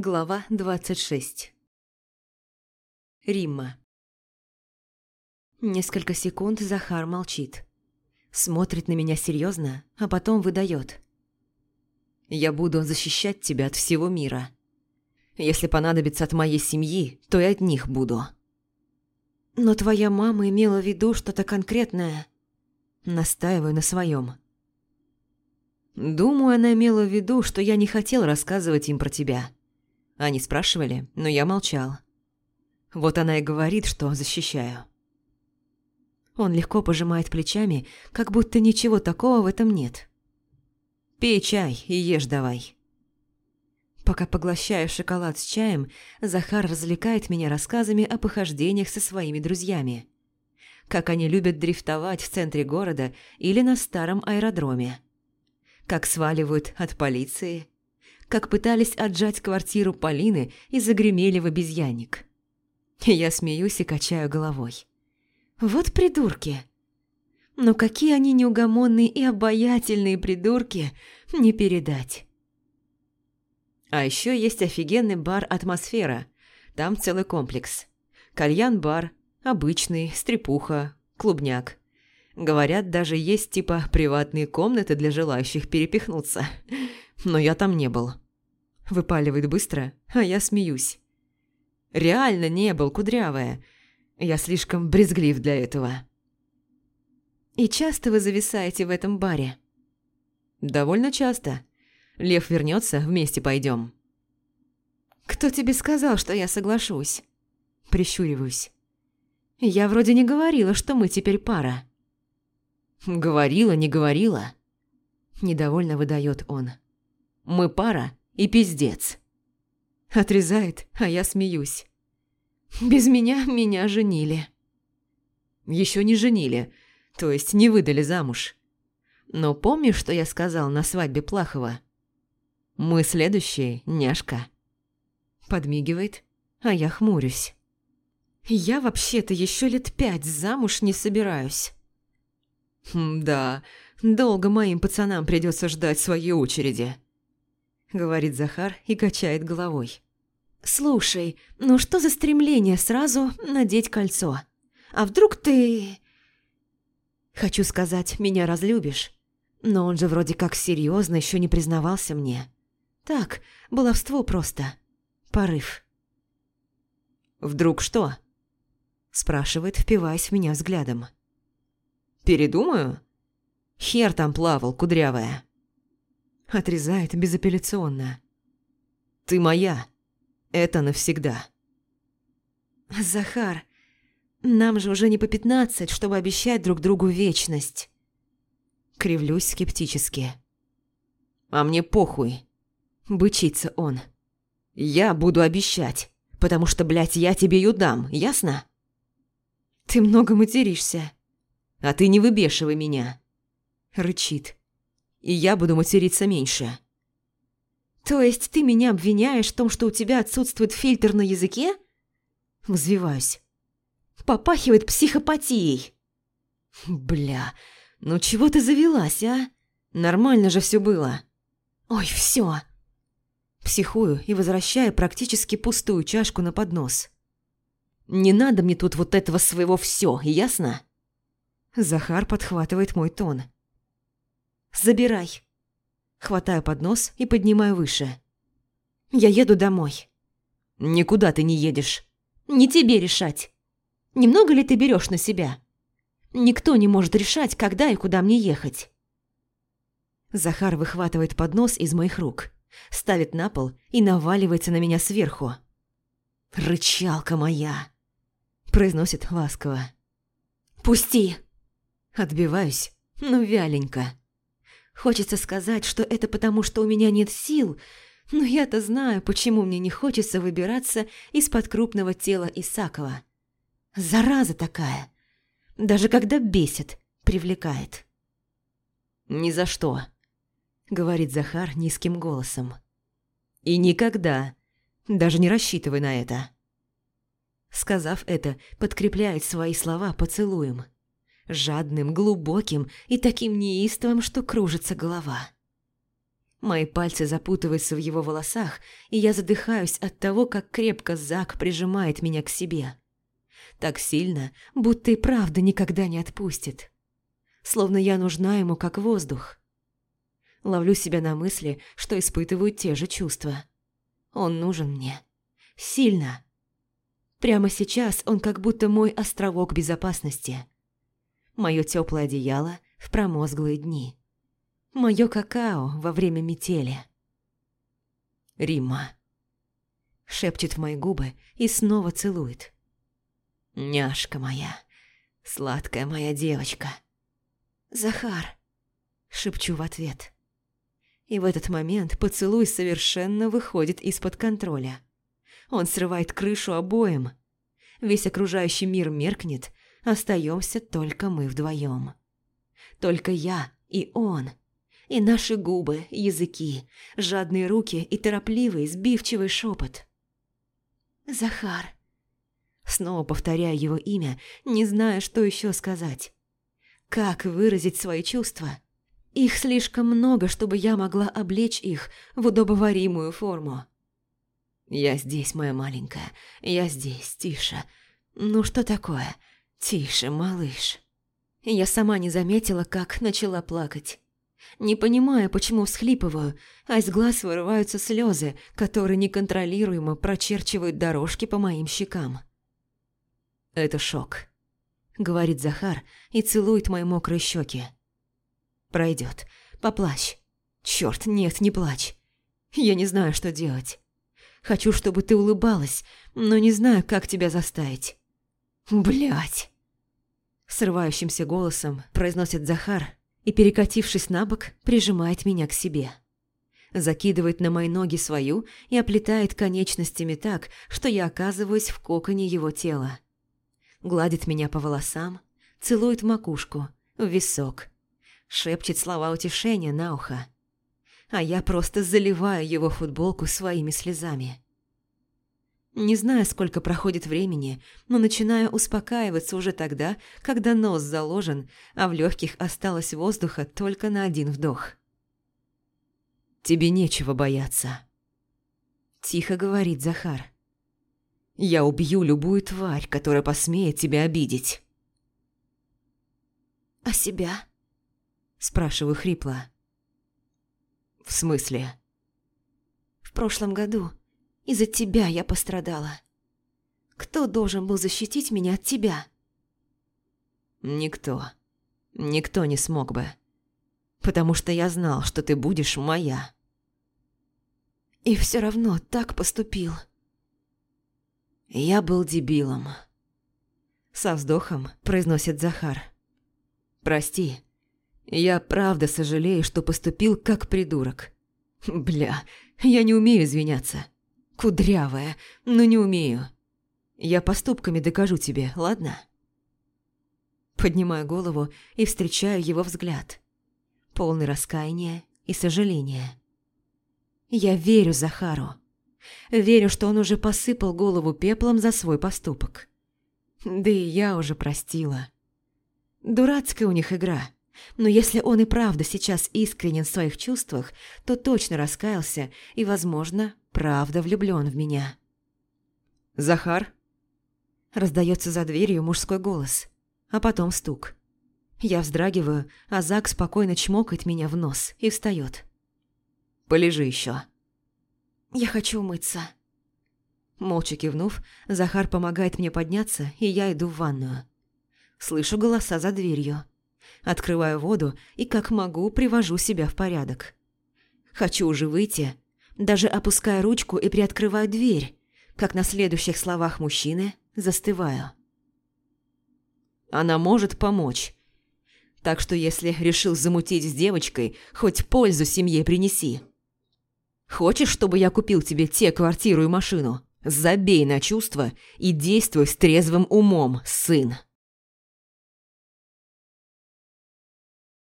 Глава 26 Римма Несколько секунд Захар молчит. Смотрит на меня серьезно, а потом выдает. «Я буду защищать тебя от всего мира. Если понадобится от моей семьи, то и от них буду». «Но твоя мама имела в виду что-то конкретное». Настаиваю на своем. Думаю, она имела в виду, что я не хотел рассказывать им про тебя. Они спрашивали, но я молчал. Вот она и говорит, что защищаю. Он легко пожимает плечами, как будто ничего такого в этом нет. «Пей чай и ешь давай». Пока поглощаю шоколад с чаем, Захар развлекает меня рассказами о похождениях со своими друзьями. Как они любят дрифтовать в центре города или на старом аэродроме. Как сваливают от полиции, как пытались отжать квартиру Полины и загремели в обезьянник. Я смеюсь и качаю головой. Вот придурки. Но какие они неугомонные и обаятельные придурки, не передать. А еще есть офигенный бар «Атмосфера». Там целый комплекс. Кальян-бар, обычный, стрепуха, клубняк. Говорят, даже есть типа приватные комнаты для желающих перепихнуться но я там не был. Выпаливает быстро, а я смеюсь. Реально не был, кудрявая. Я слишком брезглив для этого. И часто вы зависаете в этом баре? Довольно часто. Лев вернется, вместе пойдем. Кто тебе сказал, что я соглашусь? Прищуриваюсь. Я вроде не говорила, что мы теперь пара. Говорила, не говорила. Недовольно выдает он. Мы пара и пиздец. Отрезает, а я смеюсь. Без меня меня женили. Еще не женили, то есть не выдали замуж. Но помнишь, что я сказал на свадьбе Плахова? Мы следующие, няшка. Подмигивает, а я хмурюсь. Я вообще-то еще лет пять замуж не собираюсь. Да, долго моим пацанам придется ждать своей очереди. – говорит Захар и качает головой. «Слушай, ну что за стремление сразу надеть кольцо? А вдруг ты...» «Хочу сказать, меня разлюбишь, но он же вроде как серьезно еще не признавался мне. Так, баловство просто. Порыв». «Вдруг что?» – спрашивает, впиваясь в меня взглядом. «Передумаю?» Хер там плавал, кудрявая. Отрезает безапелляционно. «Ты моя. Это навсегда». «Захар, нам же уже не по пятнадцать, чтобы обещать друг другу вечность». Кривлюсь скептически. «А мне похуй», — бычится он. «Я буду обещать, потому что, блядь, я тебе ее дам, ясно?» «Ты много материшься». «А ты не выбешивай меня», — рычит и я буду материться меньше. То есть ты меня обвиняешь в том, что у тебя отсутствует фильтр на языке? Взвиваюсь. Попахивает психопатией. Бля, ну чего ты завелась, а? Нормально же все было. Ой, все. Психую и возвращаю практически пустую чашку на поднос. Не надо мне тут вот этого своего все, ясно? Захар подхватывает мой тон. Забирай. Хватаю поднос и поднимаю выше. Я еду домой. Никуда ты не едешь. Не тебе решать. Немного ли ты берешь на себя? Никто не может решать, когда и куда мне ехать. Захар выхватывает поднос из моих рук, ставит на пол и наваливается на меня сверху. «Рычалка моя!» – произносит ласково. «Пусти!» Отбиваюсь, но вяленько. Хочется сказать, что это потому, что у меня нет сил, но я-то знаю, почему мне не хочется выбираться из-под крупного тела Исакова. Зараза такая. Даже когда бесит, привлекает. «Ни за что», — говорит Захар низким голосом. «И никогда. Даже не рассчитывай на это». Сказав это, подкрепляет свои слова поцелуем жадным, глубоким и таким неистовым, что кружится голова. Мои пальцы запутываются в его волосах, и я задыхаюсь от того, как крепко Зак прижимает меня к себе. Так сильно, будто и правда никогда не отпустит. Словно я нужна ему как воздух. Ловлю себя на мысли, что испытываю те же чувства. Он нужен мне. Сильно. Прямо сейчас он как будто мой островок безопасности. Мое теплое одеяло в промозглые дни. Мое какао во время метели. Рима. Шепчет в мои губы и снова целует. Няшка моя, сладкая моя девочка. Захар. Шепчу в ответ. И в этот момент поцелуй совершенно выходит из-под контроля. Он срывает крышу обоим. Весь окружающий мир меркнет, остаемся только мы вдвоем. Только я и он. И наши губы, языки, жадные руки и торопливый, сбивчивый шепот. «Захар». Снова повторяю его имя, не зная, что еще сказать. Как выразить свои чувства? Их слишком много, чтобы я могла облечь их в удобоваримую форму. «Я здесь, моя маленькая, я здесь, тише. Ну что такое? Тише, малыш». Я сама не заметила, как начала плакать. Не понимая, почему всхлипываю, а из глаз вырываются слезы, которые неконтролируемо прочерчивают дорожки по моим щекам. «Это шок», — говорит Захар и целует мои мокрые щеки. «Пройдет. Поплачь. Черт, нет, не плачь. Я не знаю, что делать. Хочу, чтобы ты улыбалась, но не знаю, как тебя заставить. Блять. Срывающимся голосом произносит Захар и, перекатившись на бок, прижимает меня к себе. Закидывает на мои ноги свою и оплетает конечностями так, что я оказываюсь в коконе его тела. Гладит меня по волосам, целует макушку, в висок, шепчет слова утешения на ухо а я просто заливаю его футболку своими слезами. Не знаю, сколько проходит времени, но начинаю успокаиваться уже тогда, когда нос заложен, а в легких осталось воздуха только на один вдох. «Тебе нечего бояться», – тихо говорит Захар. «Я убью любую тварь, которая посмеет тебя обидеть». «А себя?» – спрашиваю хрипло. «В смысле?» «В прошлом году из-за тебя я пострадала. Кто должен был защитить меня от тебя?» «Никто. Никто не смог бы. Потому что я знал, что ты будешь моя». «И все равно так поступил». «Я был дебилом», — со вздохом произносит Захар. «Прости, я правда сожалею, что поступил как придурок. Бля, я не умею извиняться. Кудрявая, но не умею. Я поступками докажу тебе, ладно? Поднимаю голову и встречаю его взгляд. Полный раскаяния и сожаления. Я верю Захару. Верю, что он уже посыпал голову пеплом за свой поступок. Да и я уже простила. Дурацкая у них игра. Но если он и правда сейчас искренен в своих чувствах, то точно раскаялся и, возможно, правда влюблен в меня. «Захар?» Раздается за дверью мужской голос, а потом стук. Я вздрагиваю, а Зак спокойно чмокает меня в нос и встает. «Полежи еще. «Я хочу умыться». Молча кивнув, Захар помогает мне подняться, и я иду в ванную. Слышу голоса за дверью. Открываю воду и как могу привожу себя в порядок. Хочу уже выйти, даже опуская ручку и приоткрываю дверь, как на следующих словах мужчины застываю. Она может помочь. Так что если решил замутить с девочкой, хоть пользу семье принеси. Хочешь, чтобы я купил тебе те квартиру и машину? Забей на чувства и действуй с трезвым умом, сын.